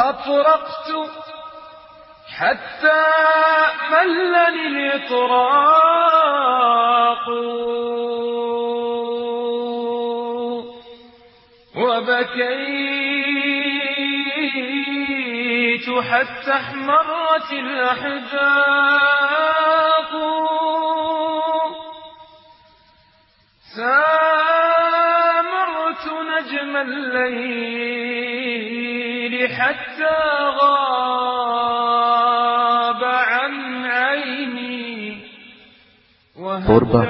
أطرقت حتى ملني الإطراق. وبكيت حتى احمرت الأحداق سامرت نجم الليل. حتى غاب عن عيني Borba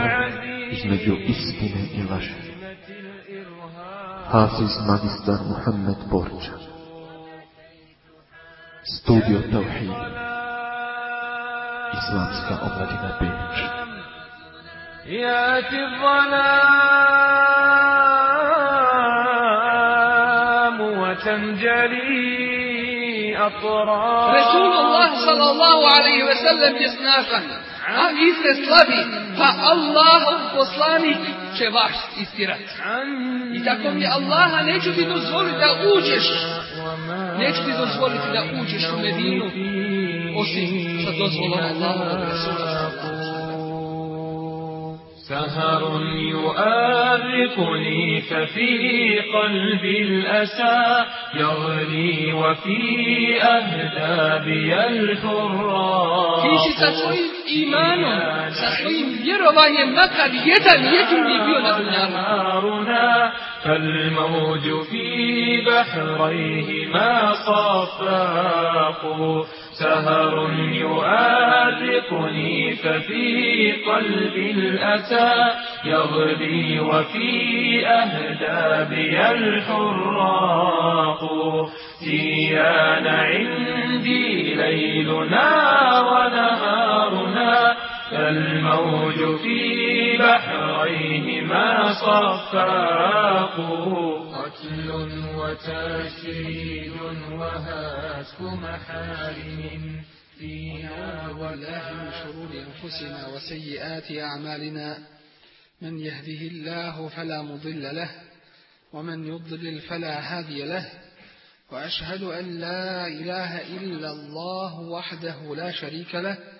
između istine i laži. Hafiz magistar Muhammed Borča. Studio Tauhid. Islamska omladina Beč. ياتي الظلام وتنجلي أطراف Resulullah sallallahu alaihi ve sellem je snažan, a vi ste slabi, pa Allahov poslanik će vas istirati. I tako mi Allaha neću ti dozvoliti da uđeš, neću ti dozvoliti da uđeš u Medinu, osim sa dozvolom Allahovog Resula سهر يؤرقني ففي قلبي الأسى يغلي وفي أهدابي الحراق. كيش سسوين إيمان سسوين يروا ما يمكر فالموج في بحريهما صفاق سهر يؤرقني ففي قلبي الأسى يغلي وفي أهدابي الحراق سيان عندي ليلنا ونهارنا. فالموج في بحريهما صفاق. قتل وتشريد وهتك محارم فيها والله من شرور أنفسنا وسيئات أعمالنا. من يهده الله فلا مضل له ومن يضلل فلا هادي له. وأشهد أن لا إله إلا الله وحده لا شريك له.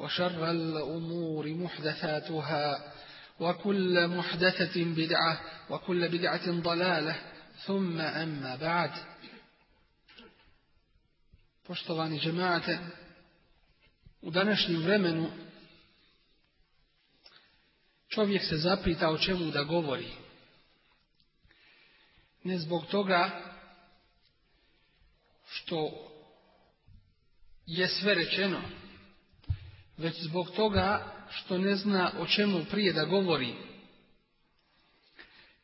وشر الأمور محدثاتها وكل محدثة بدعة وكل بدعة ضلالة ثم أما بعد Poštovani džemate, u današnjem vremenu čovjek se zapita o čemu da govori. Ne zbog toga što je sve rečeno, već zbog toga što ne zna o čemu prije da govori.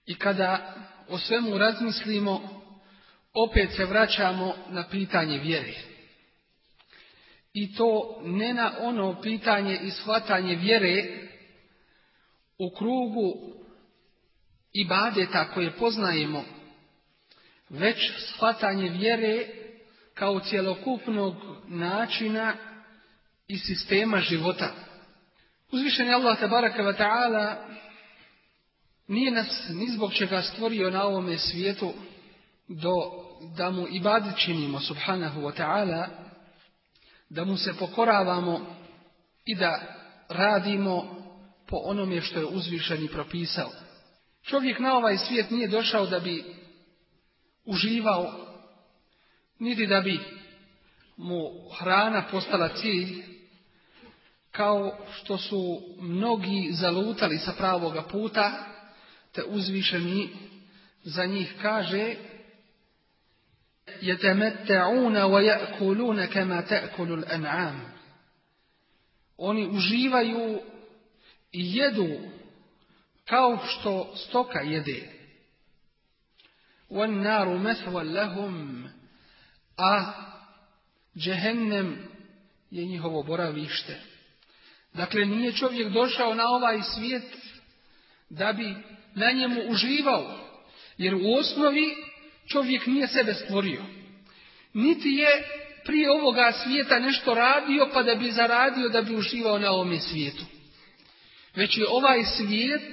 I kada o svemu razmislimo, opet se vraćamo na pitanje vjere. I to ne na ono pitanje i shvatanje vjere u krugu ibadeta koje poznajemo, već shvatanje vjere kao cjelokupnog načina i sistema života. Uzvišen je Allah tabaraka wa ta'ala nije nas ni zbog čega stvorio na ovome svijetu do da mu ibadit činimo subhanahu wa ta'ala, da mu se pokoravamo i da radimo po onome što je uzvišen i propisao. Čovjek na ovaj svijet nije došao da bi uživao, niti da bi mu hrana postala cilj, kao što su mnogi zalutali sa pravoga puta, te uzvišeni za njih kaže يتمتعون ويأكلون كما تأكل الأنعام Oni uživaju i jedu kao što stoka jede. وَالنَّارُ مَثْوًا لَهُمْ A Džehennem je njihovo boravište. Dakle, nije čovjek došao na ovaj svijet da bi na njemu uživao. Jer u osnovi čovjek nije sebe stvorio. Niti je prije ovoga svijeta nešto radio pa da bi zaradio da bi uživao na ovome svijetu. Već je ovaj svijet,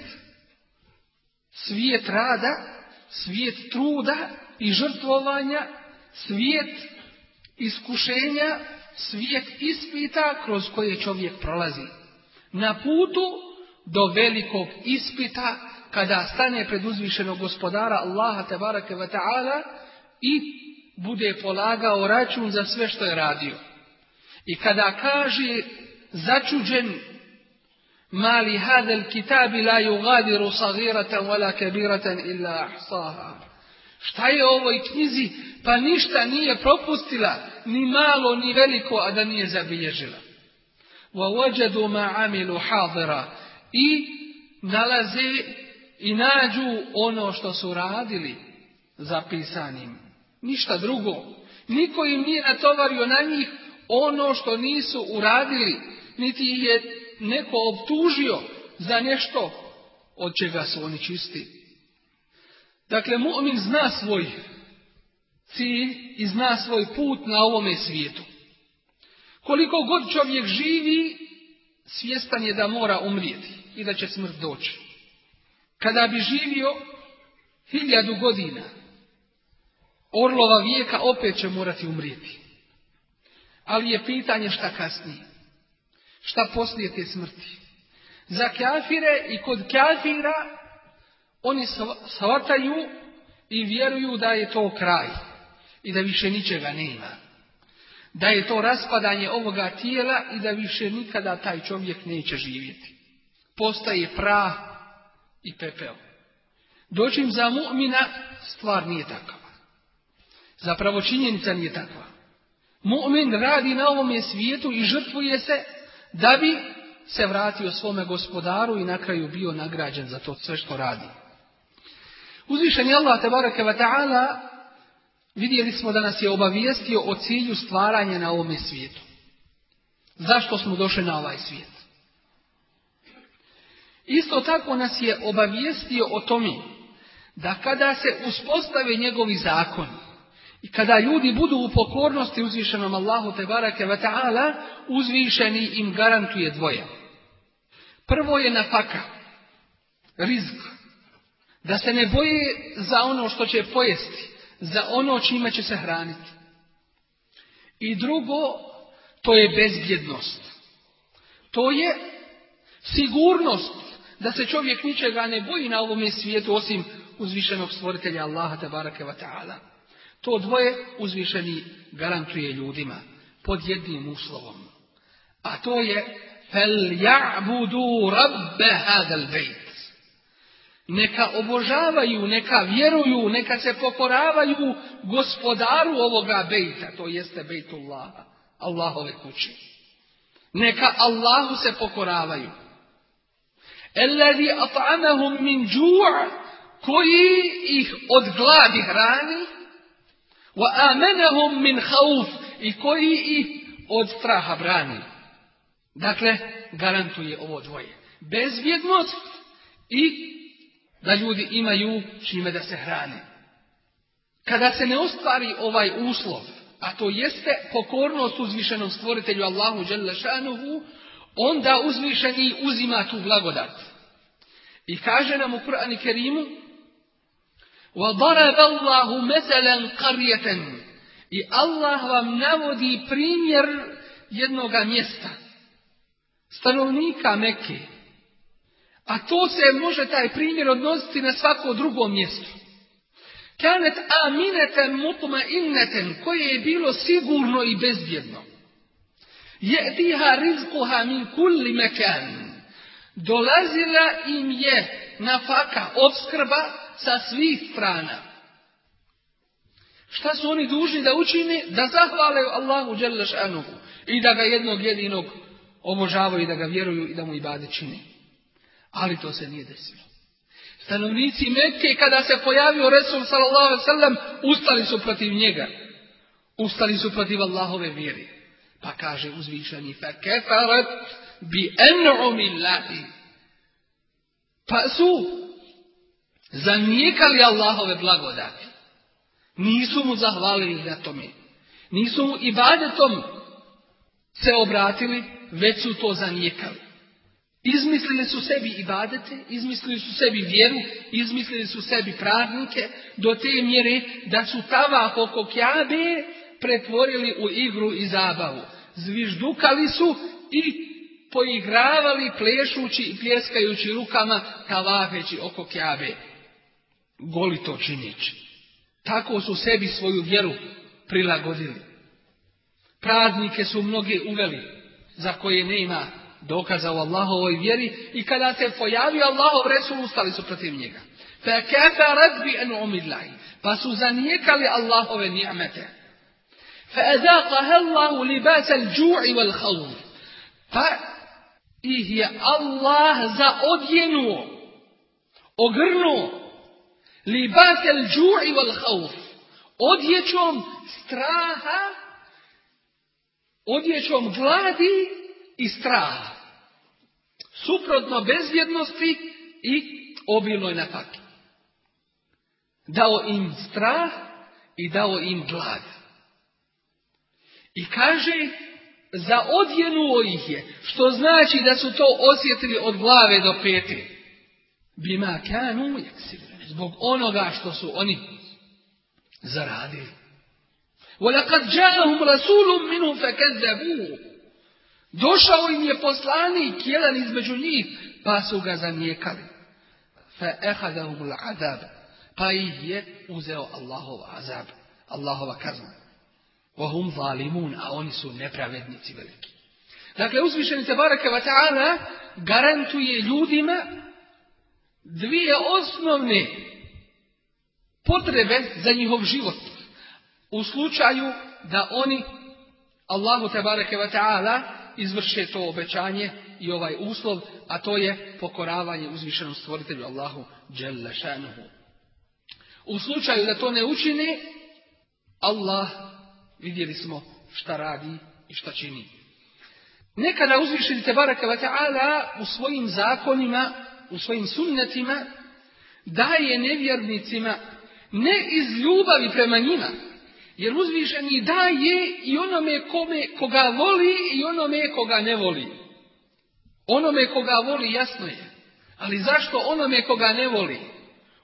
svijet rada, svijet truda i žrtvovanja, svijet iskušenja, svijet ispita kroz koje čovjek prolazi. Na putu do velikog ispita kada stane pred uzvišenog gospodara Allaha tebareke ve ta'ala i bude polagao račun za sve što je radio. I kada kaže začuđen mali hadel kitabi la yugadiru sagiratan wala kabiratan illa ahsaha. Šta je ovoj knjizi? Pa ništa nije propustila, ni malo, ni veliko, a da nije zabilježila. وَوَجَدُوا مَا عَمِلُوا حَاضِرًا I nalaze i nađu ono što su radili zapisanim. Ništa drugo. Niko im nije natovario na njih ono što nisu uradili, niti ih je neko optužio za nešto od čega su oni čisti. Dakle, mu'min zna svoj cilj i zna svoj put na ovome svijetu. Koliko god čovjek živi, svjestan je da mora umrijeti i da će smrt doći. Kada bi živio hiljadu godina, orlova vijeka opet će morati umrijeti. Ali je pitanje šta kasnije. Šta poslije te smrti. Za kafire i kod kafira oni shvataju i vjeruju da je to kraj i da više ničega nema. Da je to raspadanje ovoga tijela i da više nikada taj čovjek neće živjeti. Postaje prah i pepeo. Dočim za mu'mina stvar nije takva. Zapravo činjenica nije takva. Mu'min radi na ovome svijetu i žrtvuje se da bi se vratio svome gospodaru i na kraju bio nagrađen za to sve što radi. Uzvišen je Allah tebareke wa ta'ala vidjeli smo da nas je obavijestio o cilju stvaranja na ovome svijetu. Zašto smo došli na ovaj svijet? Isto tako nas je obavijestio o tome da kada se uspostave njegovi zakoni i kada ljudi budu u pokornosti uzvišenom Allahu te barake wa ta'ala, uzvišeni im garantuje dvoje. Prvo je nafaka, rizk, da se ne boje za ono što će pojesti, za ono čime će se hraniti. I drugo, to je bezbjednost. To je sigurnost da se čovjek ničega ne boji na ovome svijetu osim uzvišenog stvoritelja Allaha tabaraka wa ta'ala. To dvoje uzvišeni garantuje ljudima pod jednim uslovom. A to je fel ja'budu rabbe hadal bejt. Neka obožavaju, neka vjeruju, neka se pokoravaju gospodaru ovoga bejta, to jeste bejtullaha, Allahove kuće. Neka Allahu se pokoravaju. Elladhi at'amahum min koji ih od gladi hrani wa amenahum min hauf i koji ih od straha brani. Dakle, garantuje ovo dvoje. Bezvjednost i da ljudi imaju čime da se hrane. Kada se ne ostvari ovaj uslov, a to jeste pokornost uzvišenom stvoritelju Allahu Đelešanuhu, onda uzvišeni uzima tu blagodat. I kaže nam u Kur'anu Kerimu وَضَرَبَ اللَّهُ مَثَلًا قَرْيَةً I Allah vam navodi primjer jednoga mjesta. Stanovnika Mekke. a to se može taj primjer odnositi na svako drugo mjesto. Kanet amineten mutma inneten, koje je bilo sigurno i bezbjedno. Je'tiha rizkuha min kulli mekan. Dolazila im je nafaka, obskrba sa svih strana. Šta su oni dužni da učine? Da zahvale Allahu Đelešanuhu i da ga jednog jedinog obožavaju i da ga vjeruju i da mu ibade čini. Ali to se nije desilo. Stanovnici Mekke kada se pojavio Resul sallallahu ustali su protiv njega. Ustali su protiv Allahove vjere. Pa kaže uzvišeni fa kefarat bi en'umillahi. Pa su zanijekali Allahove blagodati. Nisu mu zahvalili na tome. Nisu mu ibadetom se obratili, već su to zanijekali. Izmislili su sebi ibadete, izmislili su sebi vjeru, izmislili su sebi praznike do te mjere da su tavah oko kjabe pretvorili u igru i zabavu. Zviždukali su i poigravali plešući i pljeskajući rukama tavafeći oko kjabe. Goli to činići. Tako su sebi svoju vjeru prilagodili. Praznike su mnoge uveli za koje nema dokaza u Allahovoj vjeri i kada se pojavio Allahov Resul ustali su protiv njega. فَكَفَرَتْ بِأَنْعُمِ اللَّهِ Pa su zanijekali Allahove nijamete. فَأَذَاقَهَا اللَّهُ لِبَاسَ الْجُوعِ وَالْخَوْفِ Pa ih je Allah zaodjenuo, ogrnuo, libas el džu'i wal hauf, odjećom straha, odjećom gladi i straha. Suprotno bezvjednosti i obilnoj napaki. Dao im strah i dao im glad. I kaže, zaodjenuo ih je, što znači da su to osjetili od glave do pete. Bima kanu zbog onoga što su oni zaradili. وَلَقَدْ جَاءَهُمْ رَسُولٌ مِنْهُمْ فَكَذَّبُوهُ Došao im je poslanik, jedan između njih, pa su ga zanijekali. Pa ih je uzeo Allahov azab, Allahova kazna. Vahum zalimun, a oni su nepravednici veliki. Dakle, uzvišeni se baraka wa ta'ala garantuje ljudima dvije osnovne potrebe za njihov život. U slučaju da oni Allahu te baraka wa ta'ala izvrše to obećanje i ovaj uslov, a to je pokoravanje uzvišenom stvoritelju Allahu dželle šanuhu. U slučaju da to ne učine, Allah vidjeli smo šta radi i šta čini. Nekada uzvišeni tebareke wa ta'ala u svojim zakonima u svojim sunnetima daje nevjernicima ne iz ljubavi prema njima, jer uzvišeni daje i onome kome, koga voli i onome koga ne voli. Onome koga voli jasno je, ali zašto onome koga ne voli?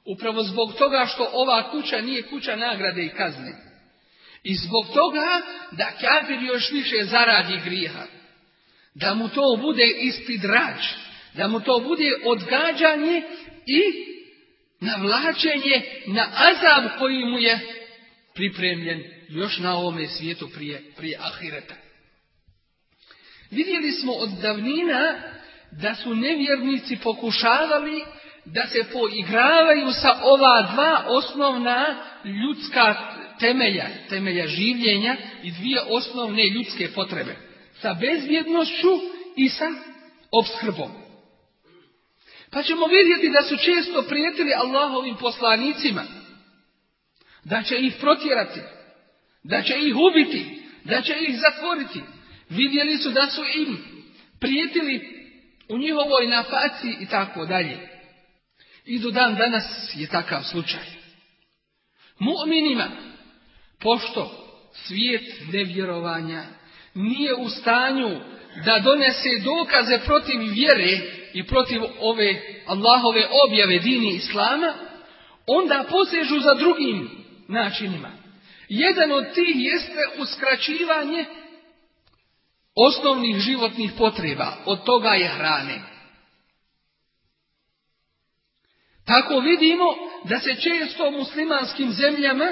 Upravo zbog toga što ova kuća nije kuća nagrade i kazne. I zbog toga da kafir još više zaradi grijeha. Da mu to bude ispid rađ da mu to bude odgađanje i navlačenje na azab koji mu je pripremljen još na ovome svijetu prije, prije ahireta. Vidjeli smo od davnina da su nevjernici pokušavali da se poigravaju sa ova dva osnovna ljudska temelja, temelja življenja i dvije osnovne ljudske potrebe. Sa bezvjednošću i sa obskrbom. Pa ćemo vidjeti da su često prijetili Allahovim poslanicima. Da će ih protjerati. Da će ih ubiti. Da će ih zatvoriti. Vidjeli su da su im prijetili u njihovoj nafaci i tako dalje. I do dan danas je takav slučaj. Mu'minima, pošto svijet nevjerovanja nije u stanju da donese dokaze protiv vjere i protiv ove Allahove objave dini Islama, onda posežu za drugim načinima. Jedan od tih jeste uskraćivanje osnovnih životnih potreba. Od toga je hrane. Tako vidimo da se često muslimanskim zemljama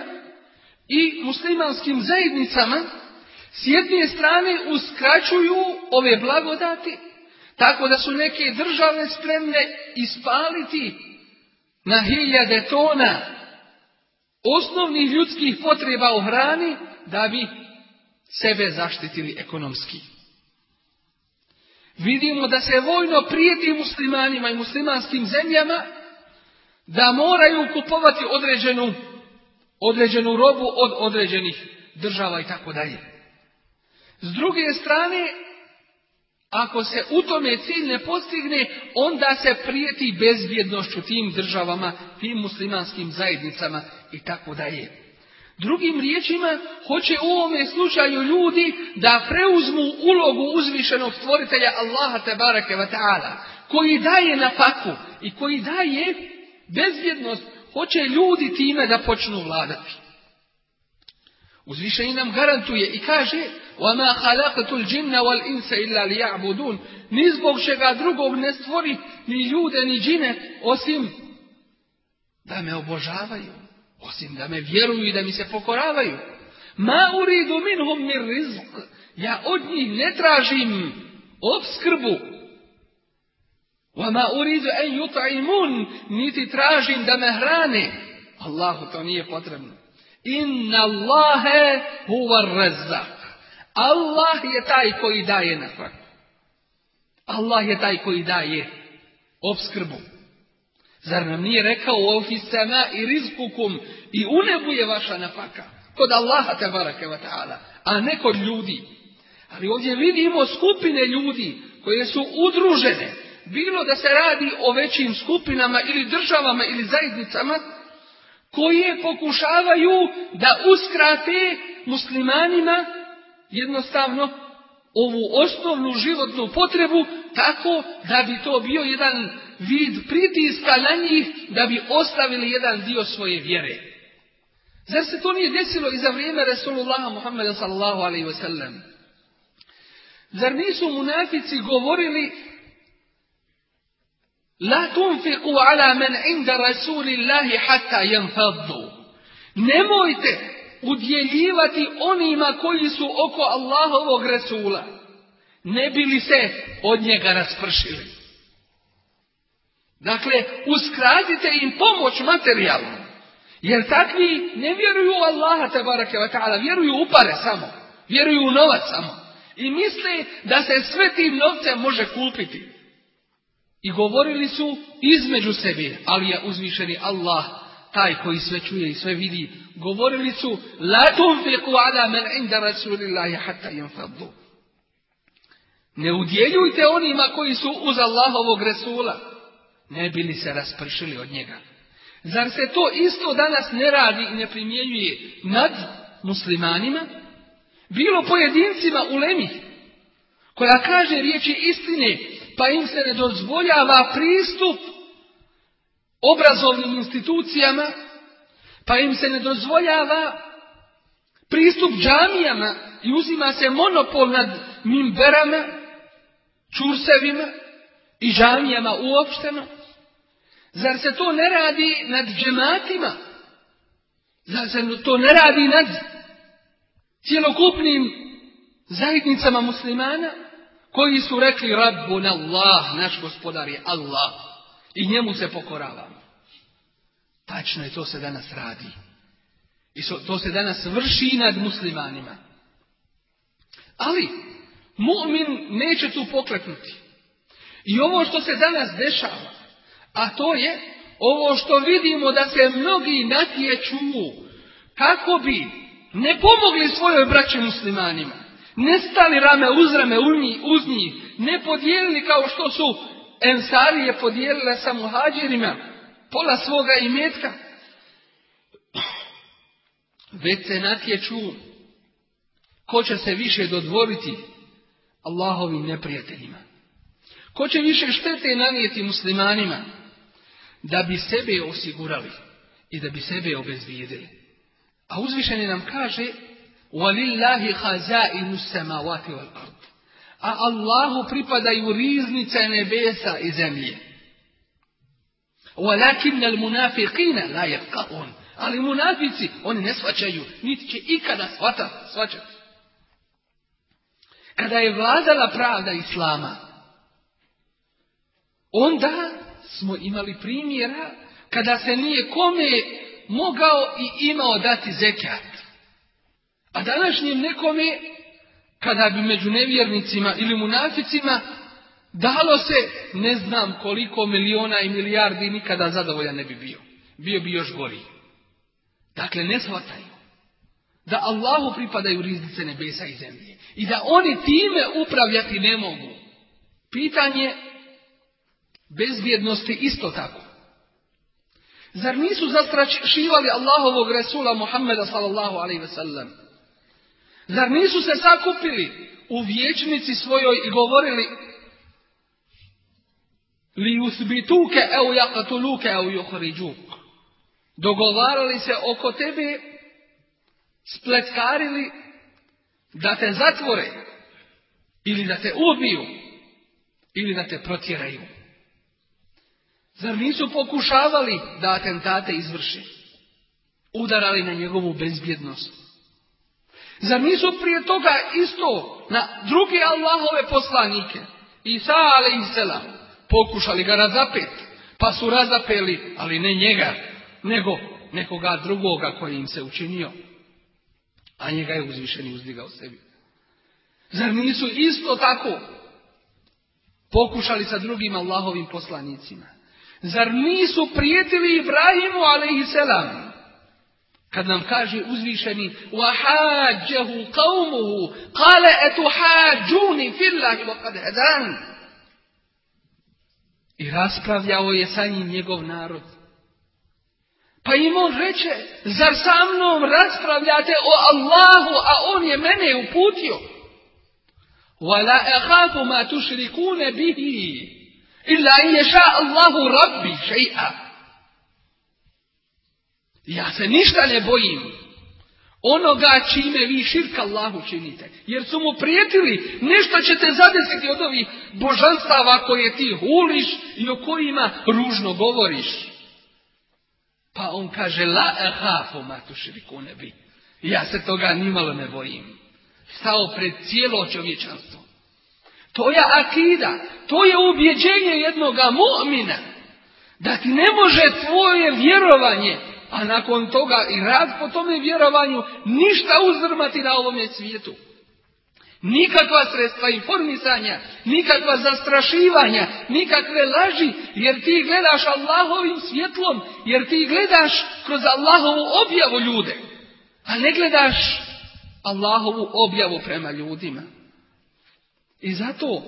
i muslimanskim zajednicama s jedne strane uskraćuju ove blagodati, tako da su neke države spremne ispaliti na hiljade tona osnovnih ljudskih potreba u hrani, da bi sebe zaštitili ekonomski. Vidimo da se vojno prijeti muslimanima i muslimanskim zemljama da moraju kupovati određenu, određenu robu od određenih država i tako dalje. S druge strane, ako se u tome cilj ne postigne, onda se prijeti bezbjednošću tim državama, tim muslimanskim zajednicama i tako dalje. Drugim riječima, hoće u ovome slučaju ljudi da preuzmu ulogu uzvišenog stvoritelja Allaha tebareke wa ta'ala, koji daje na faku i koji daje bezbjednost, hoće ljudi time da počnu vladati. Uzvišeni nam garantuje i kaže وَمَا خَلَقَتُ الْجِنَّ وَالْإِنسَ إِلَّا لِيَعْبُدُونَ Ni zbog čega drugog ne stvori ni ljude ni džine osim da me obožavaju, Osim da me vjeruju i da mi se pokoravaju. Ma uridu minhum mir rizq. Ja od njih ne tražim obskrbu. Wa ma uridu en yut'imun. Niti tražim da me hrane. Allahu to nije potrebno. Inna Allahe huwa razzaq. Allah je taj koji daje na Allah je taj koji daje obskrbu. Zar nam nije rekao u ofisama i rizkukum i u nebu je vaša nafaka? Kod Allaha te wa ta'ala, a ne kod ljudi. Ali ovdje vidimo skupine ljudi koje su udružene. Bilo da se radi o većim skupinama ili državama ili zajednicama, koje pokušavaju da uskrate muslimanima jednostavno ovu osnovnu životnu potrebu tako da bi to bio jedan vid pritiska na njih da bi ostavili jedan dio svoje vjere. Zar se to nije desilo i za vrijeme Resulullaha Muhammeda sallallahu alaihi wa sallam? Zar nisu munafici govorili La tunfiku ala men inda Rasulillahi hatta yanfaddu. Nemojte udjeljivati onima koji su oko Allahovog Resula. Ne bili se od njega raspršili. Dakle, uskratite im pomoć materijalnu. Jer takvi ne vjeruju u Allaha tabaraka wa ta'ala, vjeruju u pare samo. Vjeruju u novac samo. I misle da se sve tim novcem može kupiti. I govorili su između sebe, ali je uzvišeni Allah, taj koji sve čuje i sve vidi, govorili su La tunfiku ala inda rasulillahi hatta. Ne udjeljujte onima koji su uz Allahovog Resula, ne bili se raspršili od njega. Zar se to isto danas ne radi i ne primjenjuje nad muslimanima? Bilo pojedincima u Lemi, koja kaže riječi istine, pa im se ne dozvoljava pristup obrazovnim institucijama, pa im se ne dozvoljava pristup džamijama i uzima se monopol nad mimberama, čursevima i džamijama uopšteno. Zar se to ne radi nad džematima? Zar se to ne radi nad cjelokupnim zajednicama muslimana? koji su rekli Rabbun Allah, naš gospodar je Allah i njemu se pokoravamo. Tačno je, to se danas radi. I to se danas vrši nad muslimanima. Ali, mu'min neće tu pokleknuti. I ovo što se danas dešava, a to je ovo što vidimo da se mnogi natječu kako bi ne pomogli svojoj braći muslimanima ne stali rame uz rame uz njih, ne podijelili kao što su ensarije podijelile sa muhađirima pola svoga imetka, već se natječu ko će se više dodvoriti Allahovim neprijateljima. Ko će više štete nanijeti muslimanima da bi sebe osigurali i da bi sebe obezbijedili. A uzvišeni nam kaže وَلِلَّهِ خَزَائِنُ السَّمَوَاتِ وَالْأَرْضِ A Allahu pripadaju riznice nebesa i zemlje. وَلَكِنَّ الْمُنَافِقِينَ لَا يَفْقَهُونَ Ali munafici, oni ne svačaju, niti će ikada shvata, svačati. Kada je vladala pravda Islama, onda smo imali primjera kada se nije kome mogao i imao dati zekat. A današnjem nekome, kada bi među nevjernicima ili munaficima dalo se ne znam koliko miliona i milijardi, nikada zadovoljan ne bi bio. Bio bi još gori. Dakle, ne shvataju. da Allahu pripadaju riznice nebesa i zemlje i da oni time upravljati ne mogu. Pitanje bezbjednosti isto tako. Zar nisu zastrašivali Allahovog Resula Muhammeda sallallahu alaihi ve sellem? Zar nisu se sakupili u vječnici svojoj i govorili li usbituke eu jakatuluke eu juhriđuk. Dogovarali se oko tebe, spletkarili da te zatvore ili da te ubiju ili da te protjeraju. Zar nisu pokušavali da atentate izvrše? Udarali na njegovu bezbjednost. Zar nisu prije toga isto na druge Allahove poslanike, Isa a.s. pokušali ga razapet, pa su razapeli, ali ne njega, nego nekoga drugoga koji im se učinio, a njega je uzvišeni uzdigao sebi. Zar nisu isto tako pokušali sa drugim Allahovim poslanicima? Zar nisu prijetili Ibrahimu a.s. Kad nam kaže uzvišeni وَحَاجَّهُ قَوْمُهُ قَالَ أَتُحَاجُونِ فِي اللَّهِ وَقَدْ هَدَانِ I raspravljao je sa njim njegov narod. Pa im on reče, zar sa mnom raspravljate o Allahu, a on je mene uputio? وَلَا أَخَافُ مَا تُشْرِكُونَ بِهِ Illa in je ša Allahu rabbi še'a. Ja se ništa ne bojim onoga čime vi širka Allahu činite. Jer su mu prijetili, nešto ćete zadesiti od ovih božanstava koje ti huliš i o kojima ružno govoriš. Pa on kaže, la ehafu matuširiku ne. Ja se toga nimalo ne bojim. Stao pred cijelo čovječanstvo. To je akida, to je ubjeđenje jednoga mu'mina. Da ti ne može tvoje vjerovanje a nakon toga i rad po tome vjerovanju ništa uzdrmati na ovome svijetu. Nikakva sredstva informisanja, nikakva zastrašivanja, nikakve laži, jer ti gledaš Allahovim svjetlom, jer ti gledaš kroz Allahovu objavu ljude, a ne gledaš Allahovu objavu prema ljudima. I zato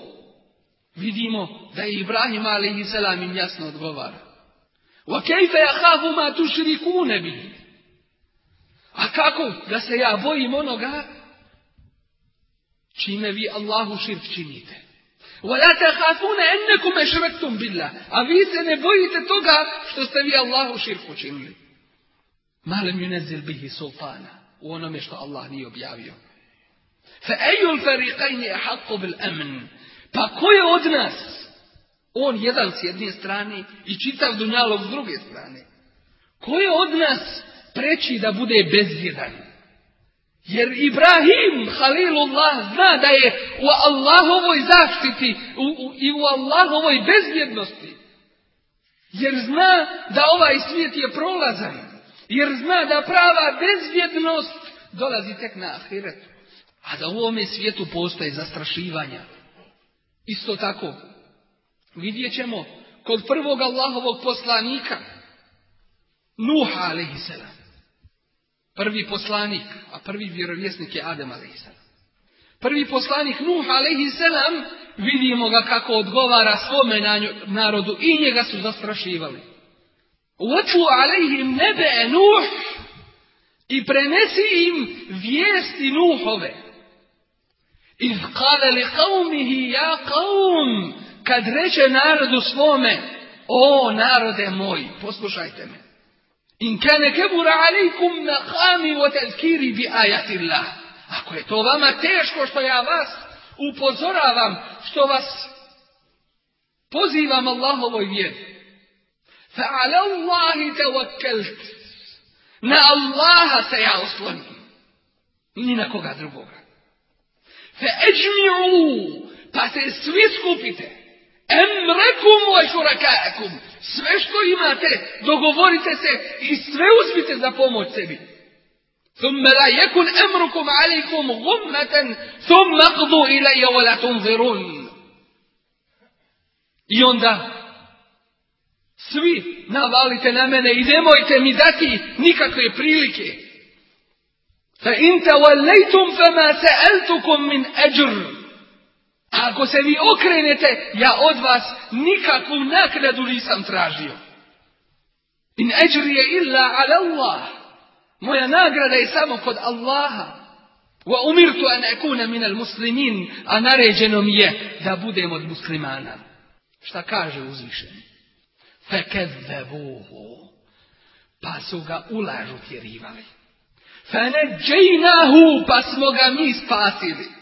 vidimo da je Ibrahim a.s. im jasno odgovara. وَكَيْفَ يَخَافُ مَا تُشْرِكُونَ بِهِ A kako da se ja bojim onoga čime vi Allahu širk činite? وَلَا تَخَافُونَ أَنَّكُمْ أَشْرَكْتُمْ بِاللَّهِ A vi se ne bojite toga što ste vi Allahu širk učinili. مَا لَمْ يُنَزِّلْ بِهِ سُلْطَانَ U onome što Allah nije objavio. فَأَيُّ الْفَرِيقَيْنِ أَحَقُّ بِالْأَمْنِ Pa ko je od nas on jedan s jedne strane i čitav dunjalog s druge strane. Ko je od nas preći da bude bezvjedan? Jer Ibrahim, Halilullah, zna da je u Allahovoj zaštiti u, u, i u Allahovoj bezvjednosti. Jer zna da ovaj svijet je prolazan. Jer zna da prava bezvjednost dolazi tek na ahiretu. A da u ovome svijetu postoje zastrašivanja. Isto tako, Vidjet ćemo kod prvog Allahovog poslanika, Nuha a.s. Prvi poslanik, a prvi vjerovjesnik je Adem a.s. Prvi poslanik Nuha a.s. vidimo ga kako odgovara svome narodu i njega su zastrašivali. Uoču alejhim nebe Nuh i prenesi im vijesti Nuhove. Iz kale li qavmihi ja qavm kad reče narodu svome, o narode moj, poslušajte me. In kane kebura alikum maqami wa tazkiri bi ajati Allah. Ako je to vama teško što ja vas upozoravam, što vas pozivam Allahovoj vjeri. Ala Allahi tawakkalt. Na Allaha se ja oslonim. Ni na koga drugoga. Fa eđmi'u, pa se svi skupite. Emrekum wa šurakaekum. Sve što imate, dogovorite se i sve uzmite za pomoć sebi. ثم لا يكن أمركم عليكم غمة ثم اقضوا إلي ولا تنظرون I onda svi navalite na mene i nemojte mi dati nikakve prilike. In tawallajtum fama sa'altukum min ajr. Ako se vi okrenete, ja od vas nikakvu nakladu nisam tražio. In ajri je illa ala Allah. Moja nagrada je samo kod Allaha. Wa umirtu an akuna min al muslimin, a naređeno mi je da budem od muslimana. Šta kaže uzvišeni? Fekezzebuhu. Pa su ga ulažu tjerivali. Feneđejnahu, pa smo ga mi spasili.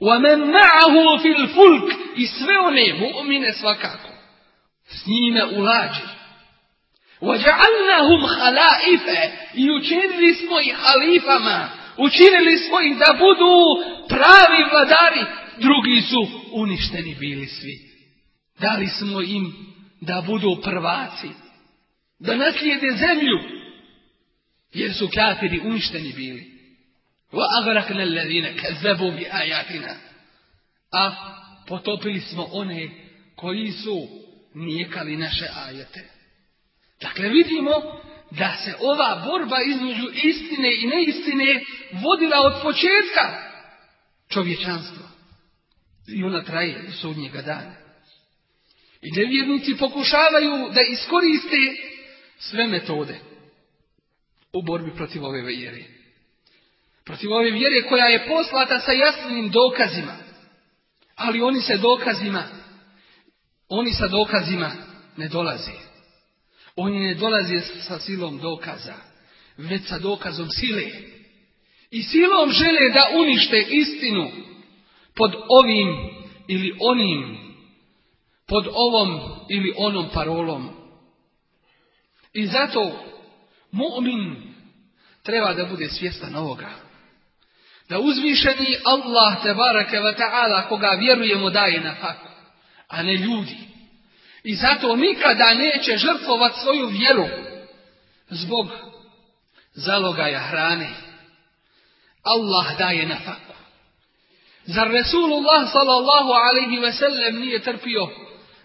وَمَنْ مَعَهُ فِي الْفُلْكِ I sve one mu'mine svakako. S njime ulađi. وَجَعَلْنَهُمْ خَلَائِفَ I učinili smo ih halifama. Učinili smo ih da budu pravi vladari. Drugi su uništeni bili svi. Dali smo im da budu prvaci. Da naslijede zemlju. Jer su kafiri uništeni bili. وَأَغْرَقْنَا الَّذِينَ كَذَّبُوا بِآيَاتِنَا A potopili smo one koji su nijekali naše ajete. Dakle, vidimo da se ova borba između istine i neistine vodila od početka čovječanstva. I ona traje do sudnjega dana. I nevjernici pokušavaju da iskoriste sve metode u borbi protiv ove vjere. Protiv ove vjere koja je poslata sa jasnim dokazima. Ali oni se dokazima, oni sa dokazima ne dolaze. Oni ne dolaze sa silom dokaza, već sa dokazom sile. I silom žele da unište istinu pod ovim ili onim, pod ovom ili onom parolom. I zato mu'min treba da bude svjestan ovoga. Da uzvišeni Allah te barake wa ta'ala koga vjerujemo daje na faku, a ne ljudi. I zato nikada neće žrtvovati svoju vjeru zbog zalogaja hrane. Allah daje na faku. Zar Resulullah sallallahu alaihi ve sellem nije trpio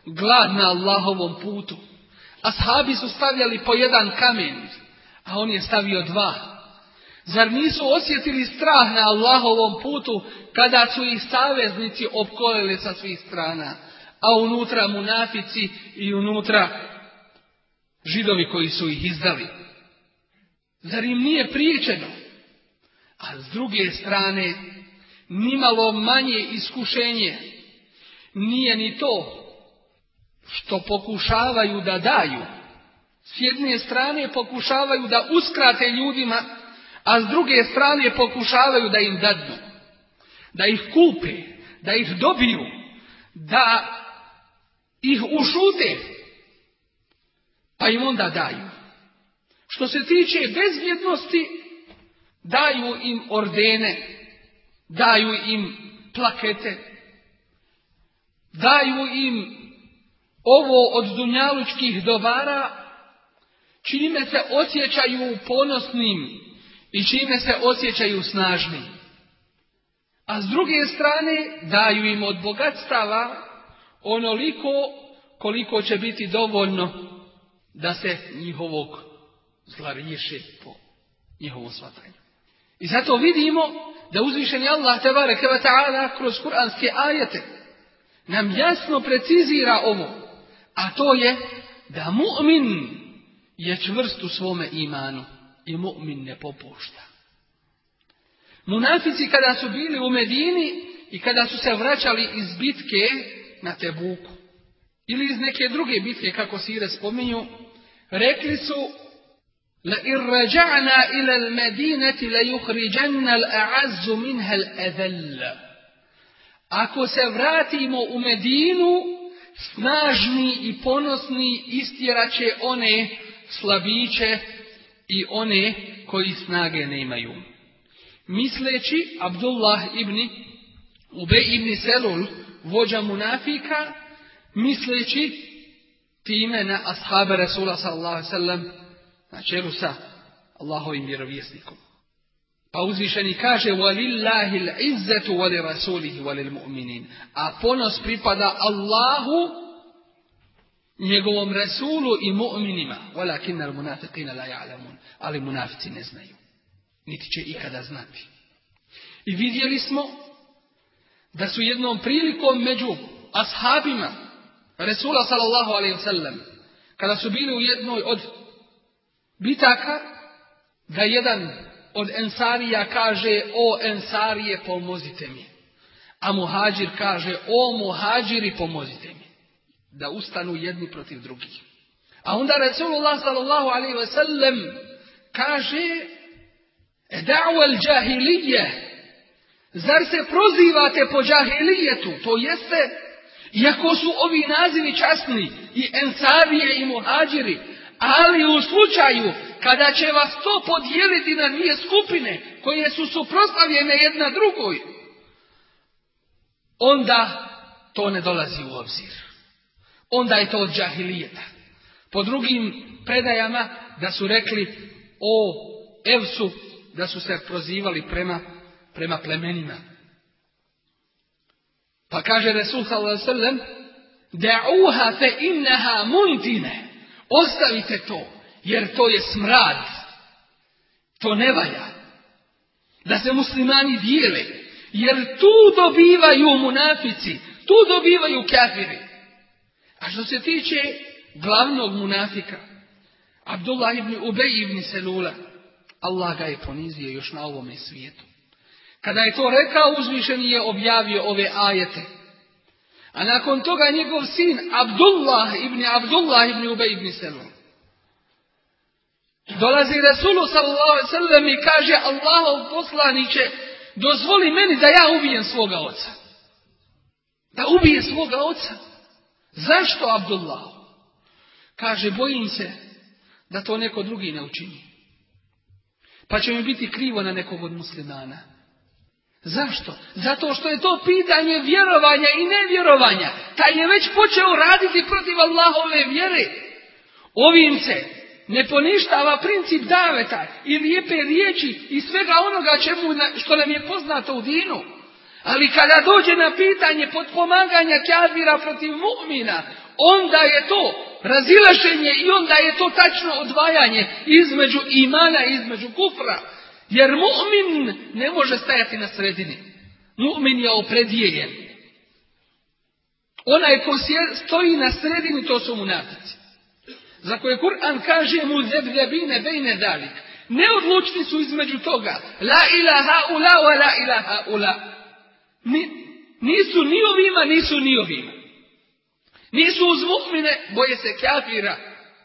glad na Allahovom putu? Ashabi su stavljali po jedan kamen, a on je stavio dva. Zar nisu osjetili strah na Allahovom putu kada su ih saveznici opkolili sa svih strana, a unutra munafici i unutra židovi koji su ih izdali? Zar im nije priječeno? A s druge strane, nimalo manje iskušenje nije ni to što pokušavaju da daju. S jedne strane pokušavaju da uskrate ljudima, a s druge strane pokušavaju da im dadnu. Da ih kupe, da ih dobiju, da ih ušute, pa im onda daju. Što se tiče bezvjednosti, daju im ordene, daju im plakete, daju im ovo od dunjalučkih dobara, čime se osjećaju ponosnim i čime se osjećaju snažnim. A s druge strane daju im od bogatstava onoliko koliko će biti dovoljno da se njihovog zla riješi po njihovom svatanju. I zato vidimo da uzvišeni Allah tebareke ve kroz kuranske ajete nam jasno precizira ovo, a to je da mu'min je čvrst u svome imanu i mu'min ne popušta. Munafici kada su bili u Medini i kada su se vraćali iz bitke na Tebuku ili iz neke druge bitke kako sire spominju, rekli su لئن رجعنا إلى المدينة ليخرجن الأعز منها الأذل Ako se vratimo u Medinu, snažni i ponosni istjeraće one slabiće i one koji snage nemaju. Misleći Abdullah ibn Ube ibn Selul, vođa munafika, misleći time na ashabe Rasula sallallahu sallam, na čelu sa Allahovim vjerovjesnikom. Pa uzvišeni kaže وَلِلَّهِ الْعِزَّةُ وَلِرَسُولِهِ وَلِلْمُؤْمِنِينَ A ponos pripada Allahu, njegovom Resulu i mu'minima. Walakin al munafiqina la ya'lamun. Ali munafici ne znaju. Niti će ikada znati. I vidjeli smo da su jednom prilikom među ashabima Resula sallallahu alaihi wasallam kada su bili u jednoj od bitaka da jedan od ensarija kaže o ensarije pomozite mi. A muhađir kaže o muhađiri pomozite mi. Da ustanu jedni protiv drugih. A onda Resulullah sallallahu alaihi ve sellem kaže, da'u al džahilije, Zar se prozivate po džahilijetu? To jeste, iako su ovi nazivi časni, i ensarije i muhađiri, ali u slučaju kada će vas to podijeliti na dvije skupine koje su suprotstavljene jedna drugoj, onda to ne dolazi u obzir. Onda je to od džahilijeta. Po drugim predajama da su rekli o Evsu, da su se prozivali prema, prema plemenima. Pa kaže Resul sallam, Da'uha fe inneha muntine. Ostavite to, jer to je smrad. To ne valja. Da se muslimani dijele, jer tu dobivaju munafici, tu dobivaju kafiri. A što se tiče glavnog munafika, Abdullah ibn Ubej ibn Selula, Allah ga je ponizio još na ovome svijetu. Kada je to rekao, uzvišeni je objavio ove ajete. A nakon toga njegov sin Abdullah ibn Abdullah ibn Ubej ibn Selul. Dolazi Resulu sallallahu sallam i kaže Allahov poslaniće, dozvoli meni da ja ubijem svoga oca. Da ubije svoga oca. Zašto Abdullah? Kaže, bojim se da to neko drugi ne učini. Pa će mi biti krivo na nekog od muslimana. Zašto? Zato što je to pitanje vjerovanja i nevjerovanja. Taj je već počeo raditi protiv Allahove vjere. Ovim se ne poništava princip daveta i lijepe riječi i svega onoga čemu, što nam je poznato u dinu. Ali kada dođe na pitanje potpomaganja kjavira protiv mu'mina, onda je to razilaženje i onda je to tačno odvajanje između imana i između kufra. Jer mu'min ne može stajati na sredini. Mu'min je opredijeljen. Onaj ko stoji na sredini, to su munafici. Za koje Kur'an kaže mu zebljabine bejne dalik. Neodlučni su između toga. La ilaha ula wa la ilaha ula. Nisu ni ovima, nisu ni ovima. Nisu uz mu'mine, boje se kafira,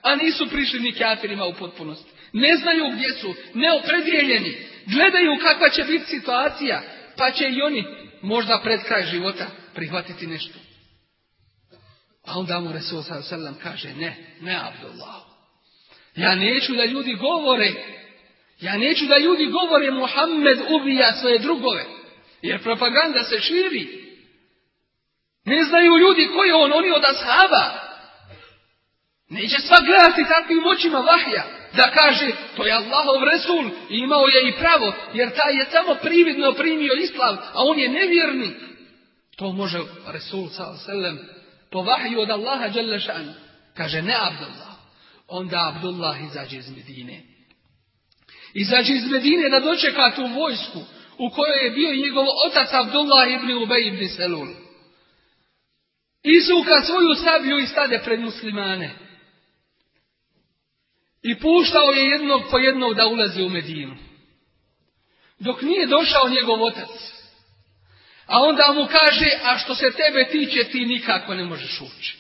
a nisu prišli ni kafirima u potpunosti. Ne znaju gdje su, neopredijeljeni. Gledaju kakva će biti situacija, pa će i oni možda pred kraj života prihvatiti nešto. A onda mu Resul sallam kaže, ne, ne Abdullah. Ja neću da ljudi govore, ja neću da ljudi govore Muhammed ubija svoje drugove, jer propaganda se širi. Ne znaju ljudi koji on, oni od ashaba. Neće sva gledati takvim očima vahja da kaže to je Allahov Resul i imao je i pravo jer taj je samo prividno primio islam a on je nevjerni. To može Resul sallam po vahju od Allaha šan. Kaže ne Abdullah. Onda Abdullah izađe iz Medine. Izađe iz Medine da dočeka tu vojsku u kojoj je bio njegov otac Abdullah ibn Ubej ibn Selul. Izuka svoju sablju i stade pred muslimane. I puštao je jednog po jednog da ulazi u Medinu. Dok nije došao njegov otac. A onda mu kaže, a što se tebe tiče, ti nikako ne možeš ući.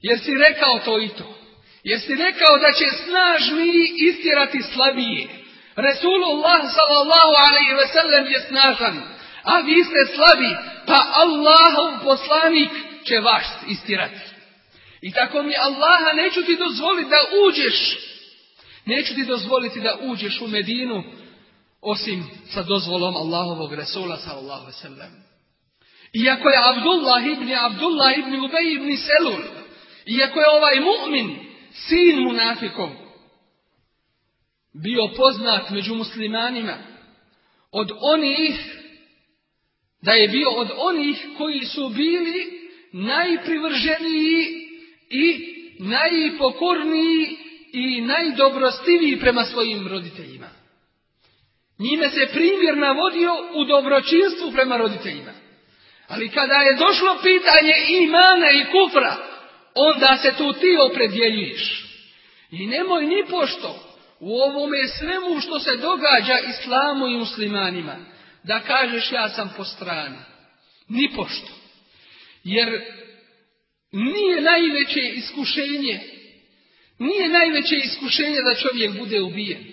Jer si rekao to i to. Jer si rekao da će snažniji istjerati slabije. Resulullah sallallahu alaihi ve sellem je snažan, a vi ste slabi, pa Allahov poslanik će vas istirati. I tako mi Allaha neću ti dozvoliti da uđeš. Neću ti dozvoliti da uđeš u Medinu osim sa dozvolom Allahovog Resula sallallahu sallam. Iako je Abdullah ibn Abdullah ibn Ubej ibn Selul, iako je ovaj mu'min, sin munafikom, bio poznat među muslimanima od onih, da je bio od onih koji su bili najprivrženiji i najpokorniji i najdobrostiviji prema svojim roditeljima. Njime se primjer navodio u dobročinstvu prema roditeljima. Ali kada je došlo pitanje imana i kufra, onda se tu ti opredjeljuješ. I nemoj ni pošto u ovome svemu što se događa islamu i muslimanima, da kažeš ja sam po strani. Ni pošto. Jer nije najveće iskušenje, nije najveće iskušenje da čovjek bude ubijen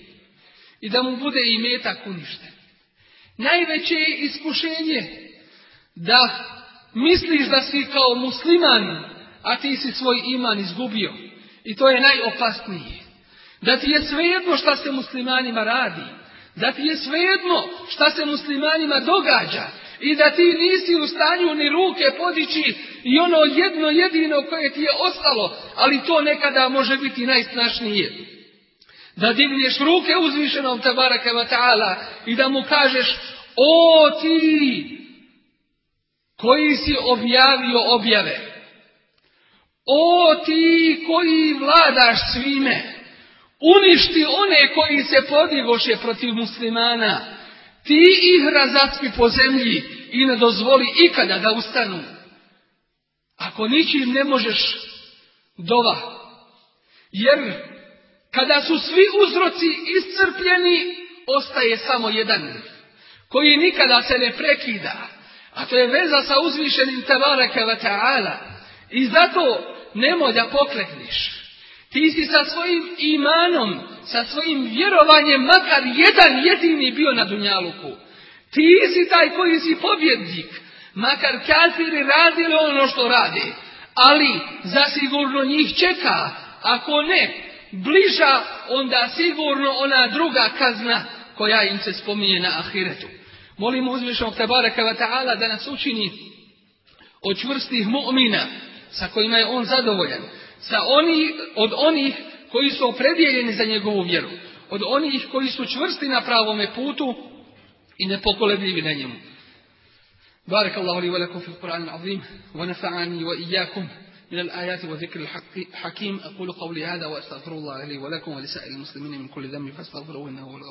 i da mu bude i metak uništen. Najveće je iskušenje da misliš da si kao musliman, a ti si svoj iman izgubio. I to je najopasnije. Da ti je svejedno šta se muslimanima radi. Da ti je svejedno šta se muslimanima događa. I da ti nisi u stanju ni ruke podići i ono jedno jedino koje ti je ostalo. Ali to nekada može biti najstrašnije. Da digneš ruke uzvišenom tabaraka ta'ala i da mu kažeš o ti koji si objavio objave. O ti koji vladaš svime. Uništi one koji se podigoše protiv muslimana. Ti ih razaspi po zemlji i ne dozvoli ikada da ustanu. Ako ničim ne možeš dova. Jer kada su svi uzroci iscrpljeni, ostaje samo jedan, koji nikada se ne prekida, a to je veza sa uzvišenim tabaraka wa ta'ala. I zato nemoj da poklekniš. Ti si sa svojim imanom, sa svojim vjerovanjem, makar jedan jedini bio na Dunjaluku. Ti si taj koji si pobjednik, makar kafiri radili ono što rade. Ali zasigurno njih čeka, ako ne, bliža onda sigurno ona druga kazna koja im se spominje na ahiretu. Molimo uzvišenog Tebareka wa ta'ala da nas učini od čvrstih mu'mina sa kojima je on zadovoljan Sa oni, od onih koji su opredijeljeni za njegovu vjeru. Od onih koji su čvrsti na pravome putu i nepokolebljivi na njemu. بارك الله لي ولكم في القرآن العظيم ونفعني وإياكم من الآيات وذكر الحكيم أقول قولي هذا وأستغفر الله لي ولكم ولسائر المسلمين من كل ذنب فاستغفروه إنه هو الغفور